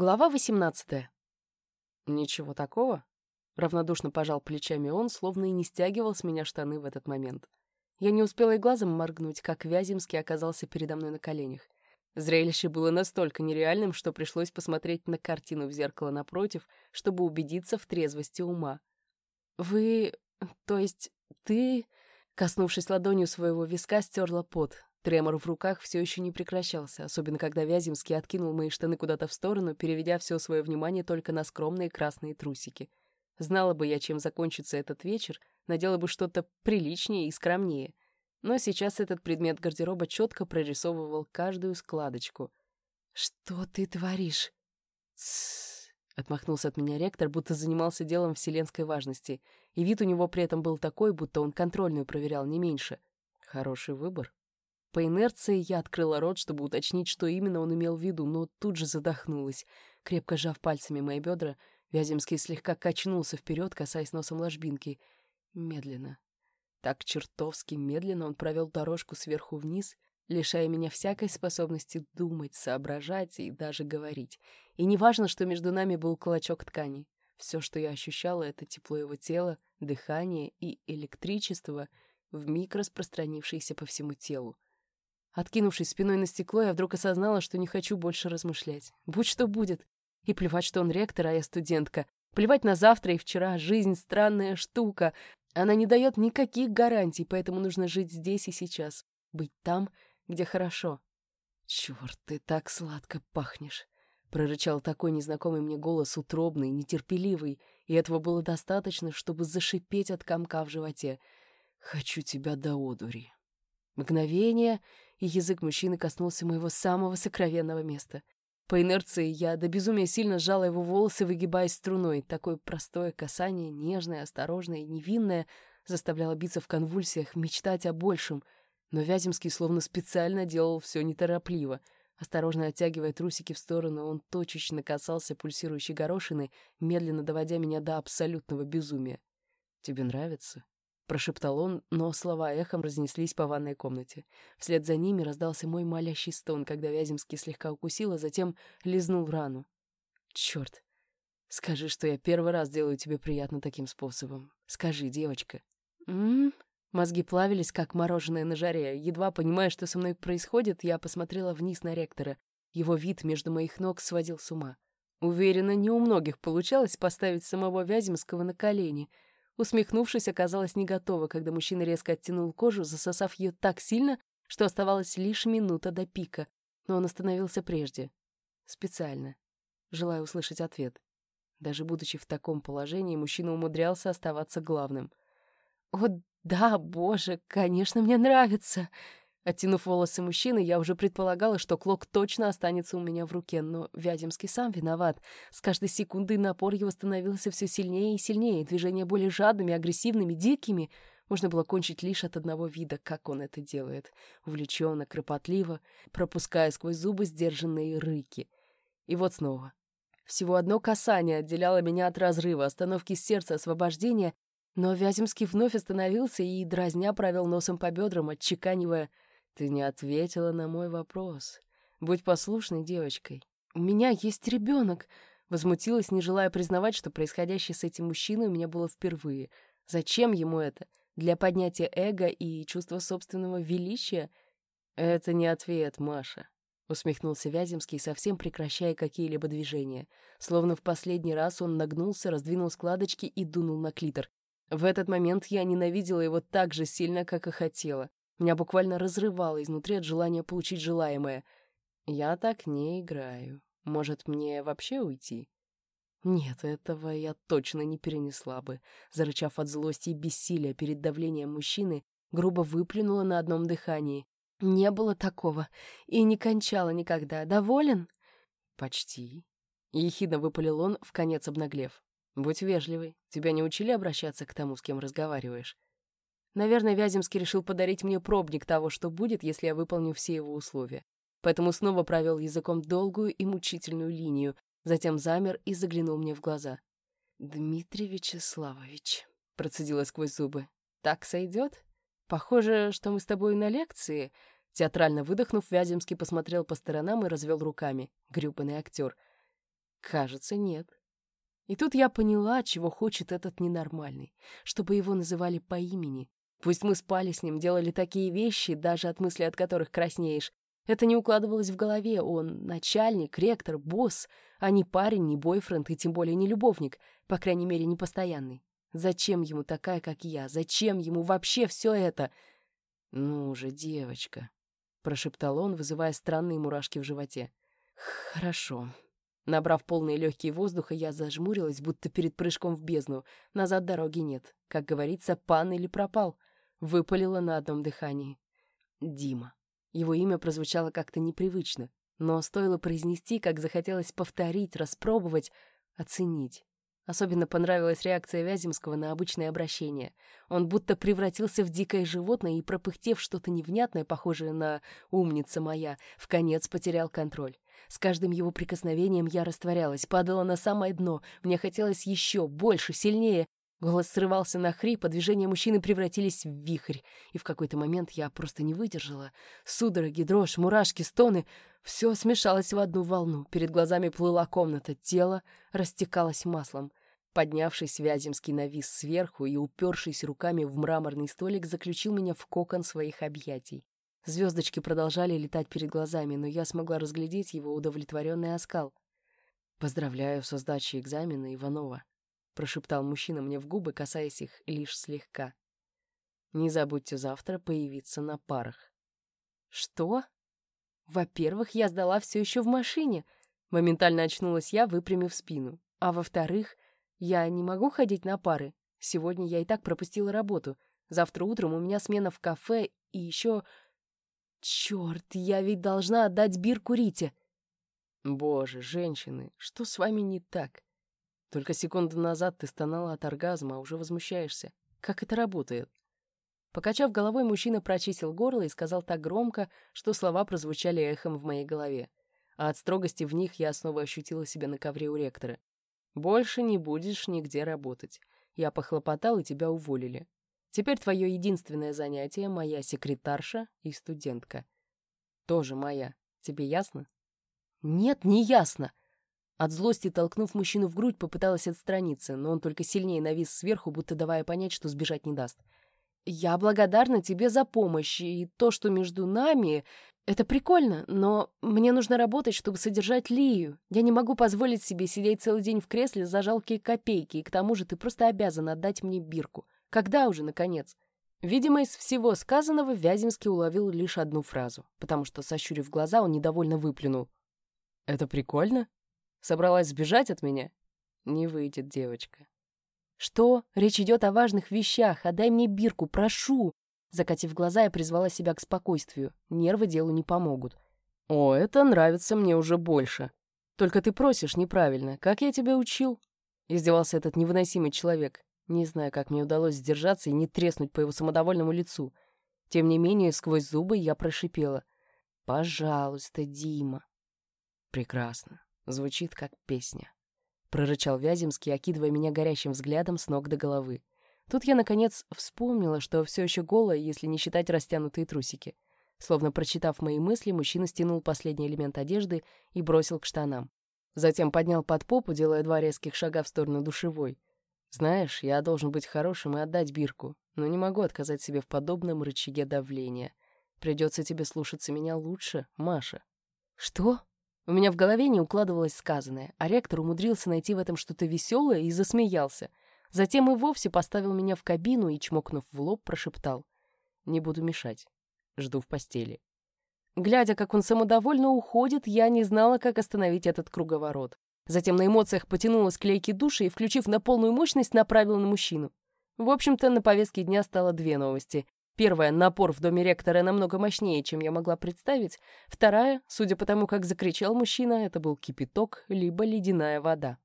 Глава 18. Ничего такого. Равнодушно пожал плечами он, словно и не стягивал с меня штаны в этот момент. Я не успела и глазом моргнуть, как Вяземский оказался передо мной на коленях. Зрелище было настолько нереальным, что пришлось посмотреть на картину в зеркало напротив, чтобы убедиться в трезвости ума. «Вы... то есть ты...» Коснувшись ладонью своего виска, стерла пот. Тремор в руках все еще не прекращался, особенно когда Вяземский откинул мои штаны куда-то в сторону, переведя все свое внимание только на скромные красные трусики. Знала бы я, чем закончится этот вечер, надела бы что-то приличнее и скромнее. Но сейчас этот предмет гардероба четко прорисовывал каждую складочку. «Что ты творишь?» «Тссс», — отмахнулся от меня ректор, будто занимался делом вселенской важности, и вид у него при этом был такой, будто он контрольную проверял не меньше. «Хороший выбор», по инерции я открыла рот, чтобы уточнить, что именно он имел в виду, но тут же задохнулась. Крепко сжав пальцами мои бедра, Вяземский слегка качнулся вперед, касаясь носом ложбинки. Медленно. Так чертовски медленно он провел дорожку сверху вниз, лишая меня всякой способности думать, соображать и даже говорить. И неважно, что между нами был клочок ткани. Все, что я ощущала, — это тепло его тела, дыхание и электричество, вмиг распространившееся по всему телу. Откинувшись спиной на стекло, я вдруг осознала, что не хочу больше размышлять. Будь что будет. И плевать, что он ректор, а я студентка. Плевать на завтра и вчера. Жизнь — странная штука. Она не дает никаких гарантий, поэтому нужно жить здесь и сейчас. Быть там, где хорошо. «Черт, ты так сладко пахнешь!» Прорычал такой незнакомый мне голос, утробный, нетерпеливый, и этого было достаточно, чтобы зашипеть от комка в животе. «Хочу тебя до одури». Мгновение, и язык мужчины коснулся моего самого сокровенного места. По инерции я до безумия сильно сжала его волосы, выгибаясь струной. Такое простое касание, нежное, осторожное и невинное, заставляло биться в конвульсиях, мечтать о большем. Но Вяземский словно специально делал все неторопливо. Осторожно оттягивая трусики в сторону, он точечно касался пульсирующей горошины, медленно доводя меня до абсолютного безумия. «Тебе нравится?» Прошептал он, но слова эхом разнеслись по ванной комнате. Вслед за ними раздался мой молящий стон, когда Вяземский слегка укусил, а затем лизнул рану. Черт! Скажи, что я первый раз делаю тебе приятно таким способом. Скажи, девочка. М, Мозги плавились, как мороженое на жаре. Едва понимая, что со мной происходит, я посмотрела вниз на ректора. Его вид между моих ног сводил с ума. Уверена, не у многих получалось поставить самого Вяземского на колени — Усмехнувшись, оказалась не готова, когда мужчина резко оттянул кожу, засосав ее так сильно, что оставалась лишь минута до пика. Но он остановился прежде. Специально. Желая услышать ответ. Даже будучи в таком положении, мужчина умудрялся оставаться главным. «О, да, боже, конечно, мне нравится!» Оттянув волосы мужчины, я уже предполагала, что клок точно останется у меня в руке, но Вяземский сам виноват. С каждой секундой напор его становился все сильнее и сильнее, движения более жадными, агрессивными, дикими. Можно было кончить лишь от одного вида, как он это делает. Увлеченно, кропотливо, пропуская сквозь зубы сдержанные рыки. И вот снова. Всего одно касание отделяло меня от разрыва, остановки сердца, освобождения, но Вяземский вновь остановился и, дразня, провел носом по бедрам, отчеканивая — ты не ответила на мой вопрос. Будь послушной девочкой. У меня есть ребенок. Возмутилась, не желая признавать, что происходящее с этим мужчиной у меня было впервые. Зачем ему это? Для поднятия эго и чувства собственного величия? Это не ответ, Маша. Усмехнулся Вяземский, совсем прекращая какие-либо движения. Словно в последний раз он нагнулся, раздвинул складочки и дунул на клитор. В этот момент я ненавидела его так же сильно, как и хотела. Меня буквально разрывало изнутри от желания получить желаемое. Я так не играю. Может, мне вообще уйти? Нет, этого я точно не перенесла бы. Зарычав от злости и бессилия перед давлением мужчины, грубо выплюнула на одном дыхании. Не было такого. И не кончала никогда. Доволен? Почти. Ехидно выпалил он, в конец обнаглев. Будь вежливый. Тебя не учили обращаться к тому, с кем разговариваешь? Наверное, Вяземский решил подарить мне пробник того, что будет, если я выполню все его условия. Поэтому снова провел языком долгую и мучительную линию, затем замер и заглянул мне в глаза. «Дмитрий Вячеславович», — процедила сквозь зубы, — «так сойдет? Похоже, что мы с тобой на лекции». Театрально выдохнув, Вяземский посмотрел по сторонам и развел руками. Грюбаный актер. Кажется, нет. И тут я поняла, чего хочет этот ненормальный, чтобы его называли по имени. Пусть мы спали с ним, делали такие вещи, даже от мысли от которых краснеешь. Это не укладывалось в голове. Он начальник, ректор, босс, а не парень, не бойфренд и тем более не любовник, по крайней мере, не постоянный. Зачем ему такая, как я? Зачем ему вообще все это? «Ну же, девочка», — прошептал он, вызывая странные мурашки в животе. «Хорошо», Набрав полные легкие воздуха, я зажмурилась, будто перед прыжком в бездну. Назад дороги нет. Как говорится, пан или пропал. Выпалила на одном дыхании. Дима. Его имя прозвучало как-то непривычно, но стоило произнести, как захотелось повторить, распробовать, оценить. Особенно понравилась реакция Вяземского на обычное обращение. Он будто превратился в дикое животное и, пропыхтев что-то невнятное, похожее на «умница моя», в конец потерял контроль. С каждым его прикосновением я растворялась, падала на самое дно. Мне хотелось еще, больше, сильнее. Голос срывался на хрип, а движения мужчины превратились в вихрь. И в какой-то момент я просто не выдержала. Судороги, дрожь, мурашки, стоны — все смешалось в одну волну. Перед глазами плыла комната, тело растекалось маслом. Поднявшись, Вяземский навис сверху и, упершись руками в мраморный столик, заключил меня в кокон своих объятий. Звездочки продолжали летать перед глазами, но я смогла разглядеть его удовлетворенный оскал. «Поздравляю со сдачей экзамена, Иванова», — прошептал мужчина мне в губы, касаясь их лишь слегка. «Не забудьте завтра появиться на парах». «Что?» «Во-первых, я сдала все еще в машине», — моментально очнулась я, выпрямив спину. «А во-вторых, я не могу ходить на пары. Сегодня я и так пропустила работу. Завтра утром у меня смена в кафе, и еще Черт, я ведь должна отдать бирку Рите. Боже, женщины, что с вами не так? Только секунду назад ты стонала от оргазма, а уже возмущаешься. Как это работает? Покачав головой, мужчина прочистил горло и сказал так громко, что слова прозвучали эхом в моей голове. А от строгости в них я снова ощутила себя на ковре у ректора. «Больше не будешь нигде работать. Я похлопотал, и тебя уволили. Теперь твое единственное занятие — моя секретарша и студентка. Тоже моя. Тебе ясно? Нет, не ясно. От злости, толкнув мужчину в грудь, попыталась отстраниться, но он только сильнее навис сверху, будто давая понять, что сбежать не даст. «Я благодарна тебе за помощь, и то, что между нами, это прикольно, но мне нужно работать, чтобы содержать Лию. Я не могу позволить себе сидеть целый день в кресле за жалкие копейки, и к тому же ты просто обязан отдать мне бирку. Когда уже, наконец? Видимо, из всего сказанного Вяземский уловил лишь одну фразу, потому что, сощурив глаза, он недовольно выплюнул. «Это прикольно? Собралась сбежать от меня? Не выйдет, девочка». «Что? Речь идет о важных вещах. Отдай мне бирку, прошу!» Закатив глаза, я призвала себя к спокойствию. Нервы делу не помогут. «О, это нравится мне уже больше. Только ты просишь неправильно. Как я тебя учил?» Издевался этот невыносимый человек. Не знаю, как мне удалось сдержаться и не треснуть по его самодовольному лицу. Тем не менее, сквозь зубы я прошипела. «Пожалуйста, Дима». «Прекрасно. Звучит как песня», — прорычал Вяземский, окидывая меня горящим взглядом с ног до головы. Тут я, наконец, вспомнила, что все еще голая, если не считать растянутые трусики. Словно прочитав мои мысли, мужчина стянул последний элемент одежды и бросил к штанам. Затем поднял под попу, делая два резких шага в сторону душевой. Знаешь, я должен быть хорошим и отдать бирку, но не могу отказать себе в подобном рычаге давления. Придется тебе слушаться меня лучше, Маша. Что? У меня в голове не укладывалось сказанное, а ректор умудрился найти в этом что-то веселое и засмеялся. Затем и вовсе поставил меня в кабину и, чмокнув в лоб, прошептал. «Не буду мешать. Жду в постели». Глядя, как он самодовольно уходит, я не знала, как остановить этот круговорот. Затем на эмоциях потянулась к души и, включив на полную мощность, направила на мужчину. В общем-то, на повестке дня стало две новости. Первая — напор в доме ректора намного мощнее, чем я могла представить. Вторая — судя по тому, как закричал мужчина, это был кипяток, либо ледяная вода.